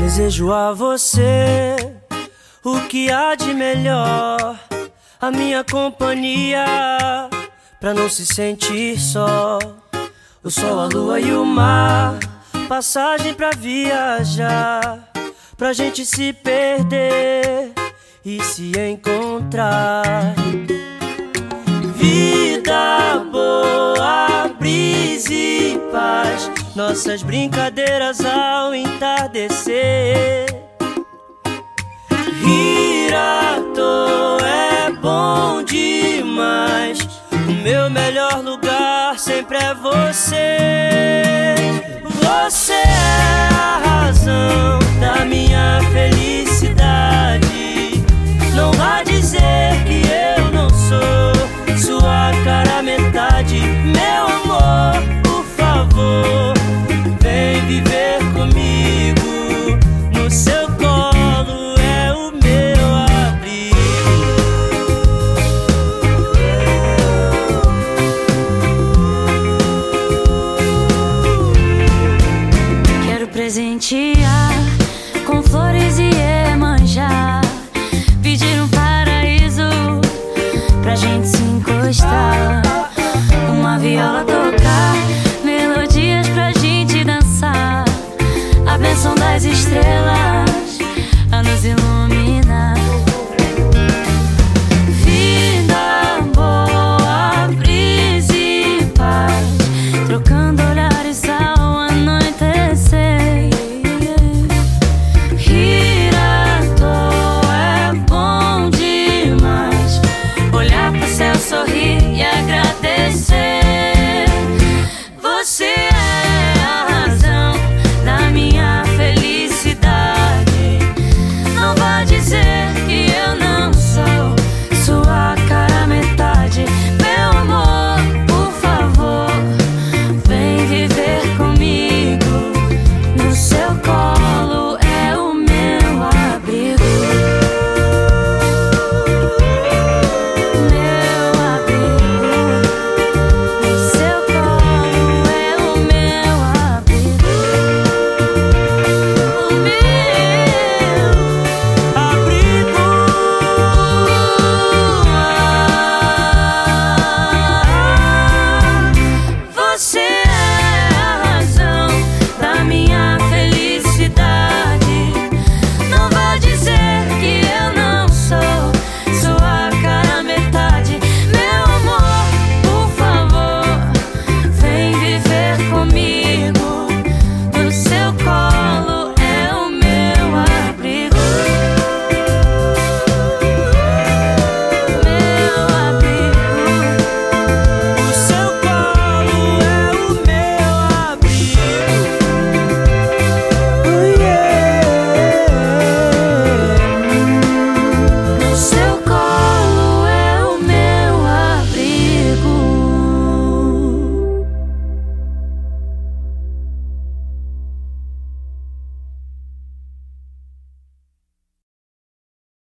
Desejo a você o que há de melhor, a minha companhia, pra não se sentir só. O sol, a lua e o mar, passagem pra viajar, pra gente se perder e se encontrar. Vida boa, brisa e paz nossas brincadeiras ao entardecer. Rir à toa é bom demais. O meu sempre é você. Você é a razão da minha felicidade. Não vá dizer que eu não sou sua cara metade, meu com flores e emanjar. Pedir um paraíso pra gente se encostar. Uma viola tocar, melodias pra gente dançar. A bênção das estrelas a nos.